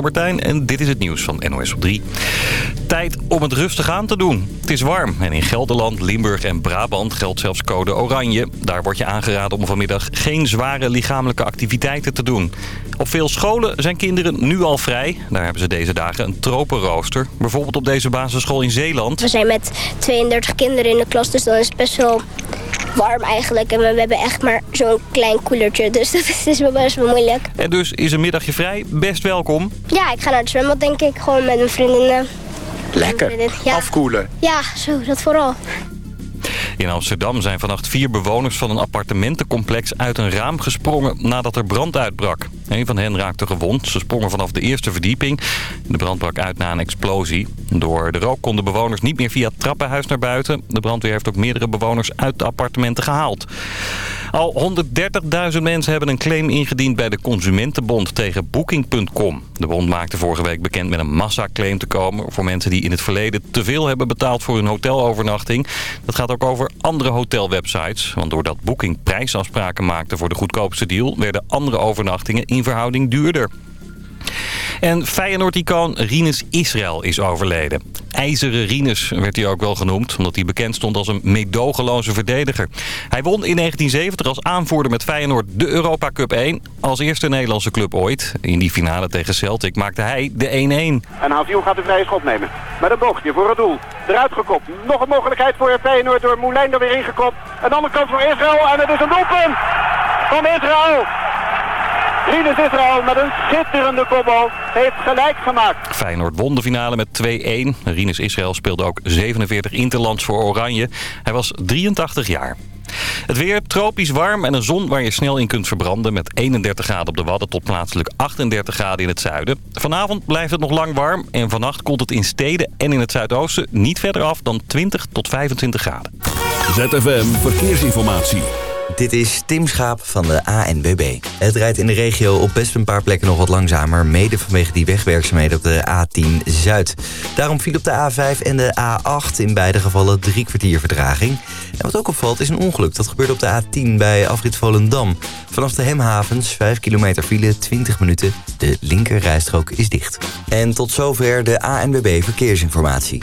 Martijn en dit is het nieuws van NOS op 3. Tijd om het rustig aan te doen. Het is warm en in Gelderland, Limburg en Brabant geldt zelfs code oranje. Daar wordt je aangeraden om vanmiddag geen zware lichamelijke activiteiten te doen. Op veel scholen zijn kinderen nu al vrij. Daar hebben ze deze dagen een tropenrooster. Bijvoorbeeld op deze basisschool in Zeeland. We zijn met 32 kinderen in de klas, dus dan is best wel warm eigenlijk. En we hebben echt maar zo'n klein koelertje, dus dat is, is wel best wel moeilijk. En dus is een middagje vrij best welkom. Ja, ik ga naar het zwembad denk ik, gewoon met mijn vriendinnen. Lekker. Ja. Afkoelen. Ja, zo, dat vooral. In Amsterdam zijn vannacht vier bewoners van een appartementencomplex uit een raam gesprongen nadat er brand uitbrak. Een van hen raakte gewond. Ze sprongen vanaf de eerste verdieping. De brand brak uit na een explosie. Door de rook konden bewoners niet meer via het trappenhuis naar buiten. De brandweer heeft ook meerdere bewoners uit de appartementen gehaald. Al 130.000 mensen hebben een claim ingediend bij de Consumentenbond tegen Booking.com. De bond maakte vorige week bekend met een massaclaim te komen... voor mensen die in het verleden te veel hebben betaald voor hun hotelovernachting. Dat gaat ook over andere hotelwebsites. Want doordat Booking prijsafspraken maakte voor de goedkoopste deal... werden andere overnachtingen in verhouding duurder. En Feyenoord-icoon Rinus Israël is overleden. IJzeren Rinus werd hij ook wel genoemd, omdat hij bekend stond als een meedogenloze verdediger. Hij won in 1970 als aanvoerder met Feyenoord de Europa Cup 1. Als eerste Nederlandse club ooit. In die finale tegen Celtic maakte hij de 1-1. En Haviel gaat de vrije schop nemen. Met een boogje voor het doel. Eruit gekopt. Nog een mogelijkheid voor Feyenoord door Moulijn er weer ingekopt. Een andere kant voor Israël en het is een doelpunt van Israël. Rinus Israël met een schitterende kopbal heeft gelijk gemaakt. Feyenoord won de finale met 2-1. Rinus Israël speelde ook 47 interlands voor Oranje. Hij was 83 jaar. Het weer tropisch warm en een zon waar je snel in kunt verbranden... met 31 graden op de Wadden tot plaatselijk 38 graden in het zuiden. Vanavond blijft het nog lang warm en vannacht komt het in steden en in het zuidoosten... niet verder af dan 20 tot 25 graden. ZFM Verkeersinformatie. Dit is Tim Schaap van de ANBB. Het rijdt in de regio op best een paar plekken nog wat langzamer... mede vanwege die wegwerkzaamheden op de A10 Zuid. Daarom viel op de A5 en de A8 in beide gevallen drie kwartier vertraging. En wat ook opvalt is een ongeluk. Dat gebeurde op de A10 bij afrit Volendam. Vanaf de Hemhavens, 5 kilometer file, 20 minuten. De linker rijstrook is dicht. En tot zover de ANBB Verkeersinformatie.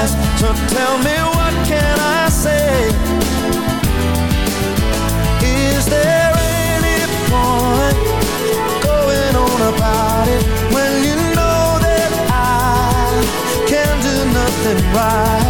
past So tell me what can I say? Is there any point Going on about it When you know that I Can do nothing right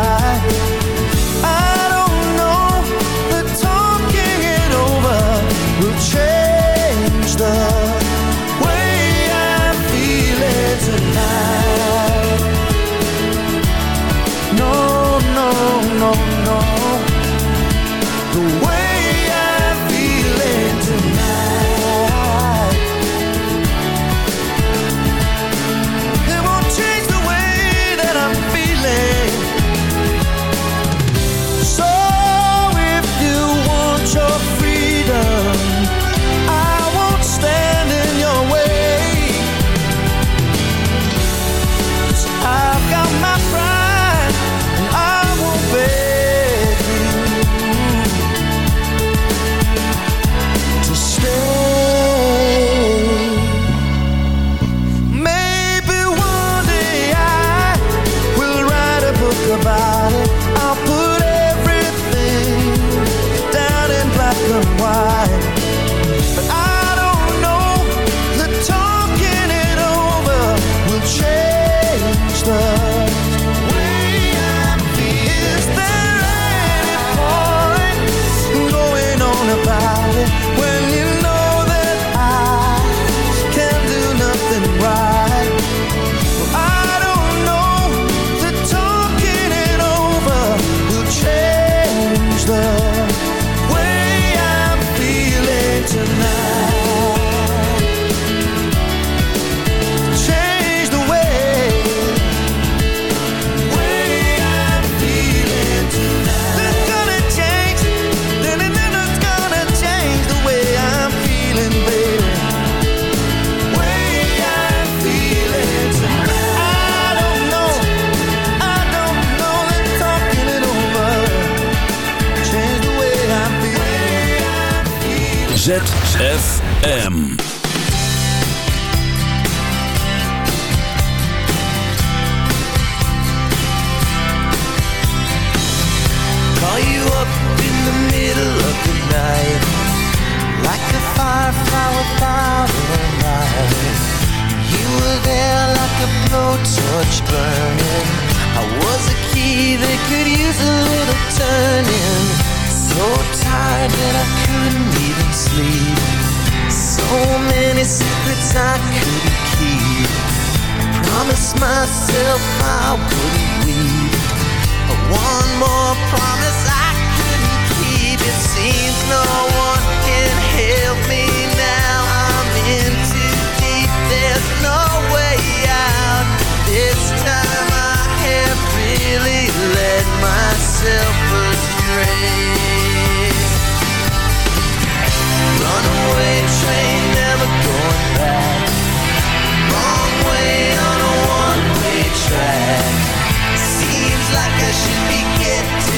I couldn't keep. I promised myself I wouldn't leave. One more promise I couldn't keep. It seems no one can help me now. I'm in too deep. There's no way out. This time I have really let myself astray. Runaway train.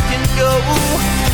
can go.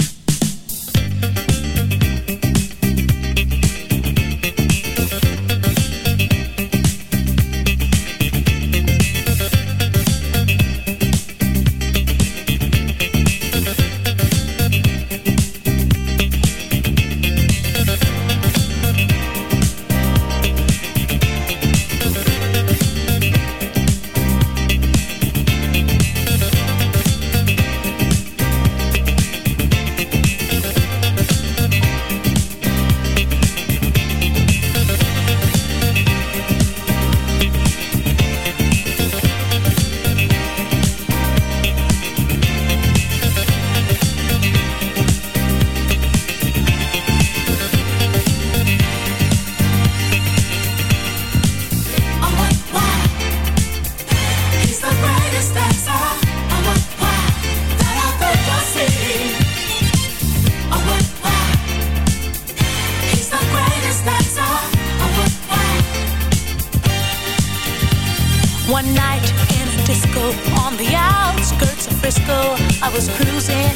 was cruising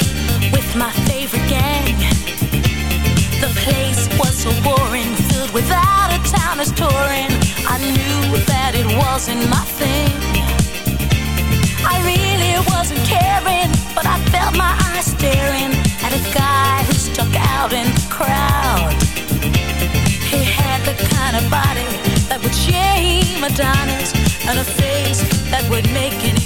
with my favorite gang. The place was so boring, filled without a town as touring. I knew that it wasn't my thing. I really wasn't caring, but I felt my eyes staring at a guy who stuck out in the crowd. He had the kind of body that would shame Adonis and a face that would make any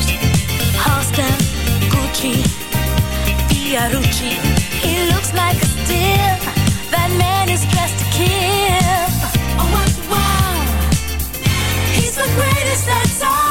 Stan Gucci, Fiorucci. He looks like a steal. That man is dressed to kill. Oh, what's wow! He's the greatest that's all.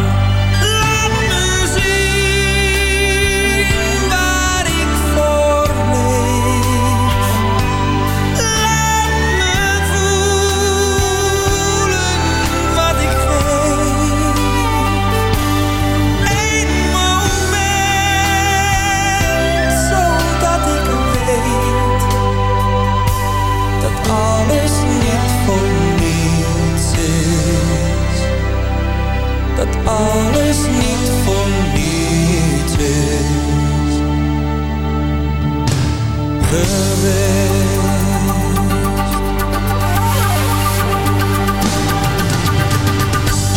Je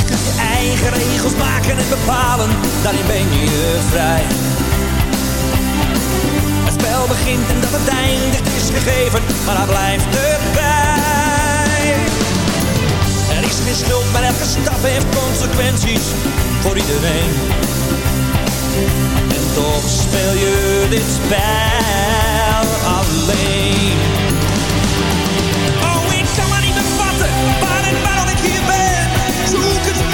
kunt je eigen regels maken en bepalen, daarin ben je vrij. Het spel begint en dat het eindigt is gegeven, maar hij blijft erbij. Er is geen schuld, maar elke stap heeft consequenties voor iedereen. En toch speel je dit spel alleen. Oh, ik kan maar niet bevatten waar en waarom ik hier ben. Zoek het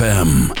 FM.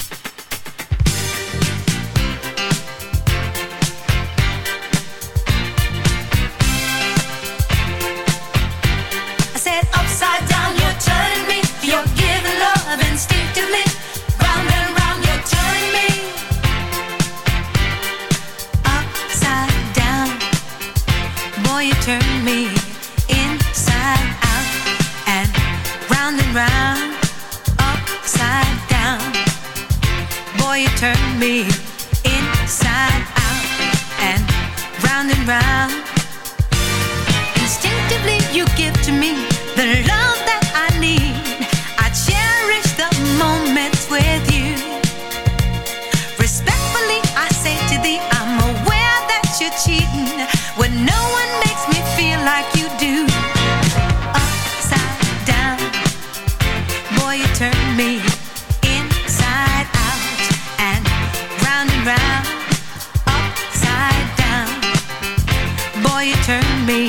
you turn me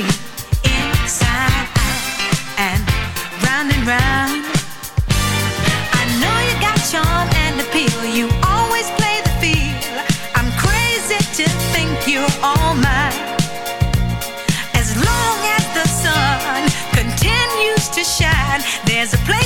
inside out and round and round. I know you got charm and appeal. You always play the field. I'm crazy to think you're all mine. As long as the sun continues to shine, there's a place.